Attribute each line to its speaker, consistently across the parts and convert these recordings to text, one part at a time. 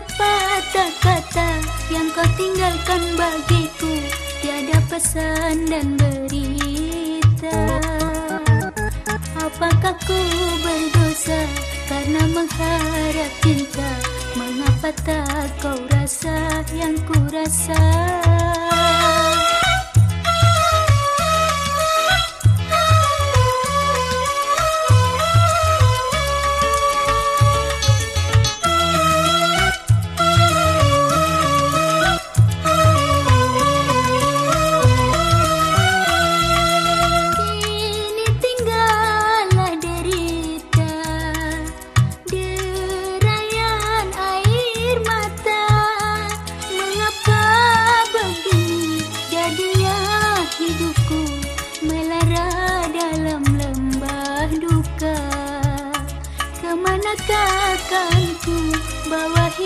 Speaker 1: sepatah kata yang kau tinggalkan bagiku. Tiada pesan dan berita. Apakah ku berdosa karena mengharap cinta? Mengapa tak kau rasa yang ku rasa?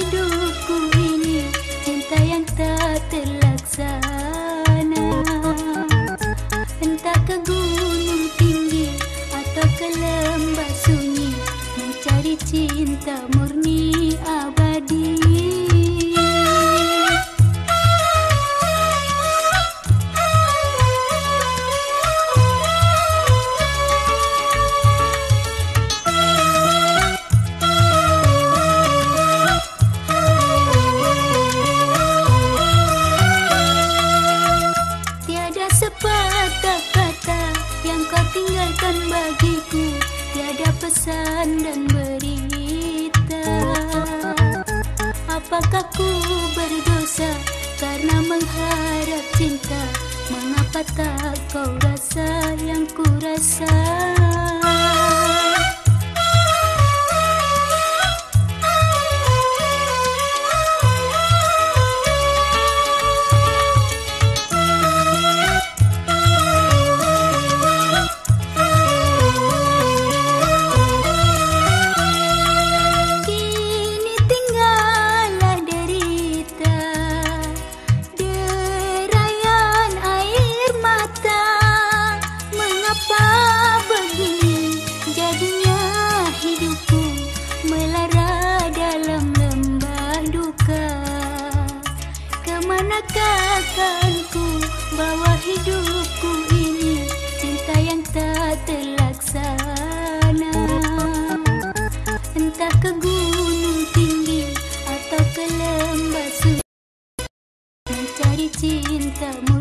Speaker 1: Hidupku ini Cinta yang tak terlaksana. Entah ke gunung tinggi atau ke lembah sunyi Mencari cinta murni bagiku Tiada pesan dan berita. Apakah ku berdosa karena mengharap cinta? Mengapa tak kau rasa yang ku rasa Ke manakah akan ku bawa hidupku ini Cinta yang tak terlaksana. Entah ke gunung tinggi atau ke lembah sunyi Mencari cinta murni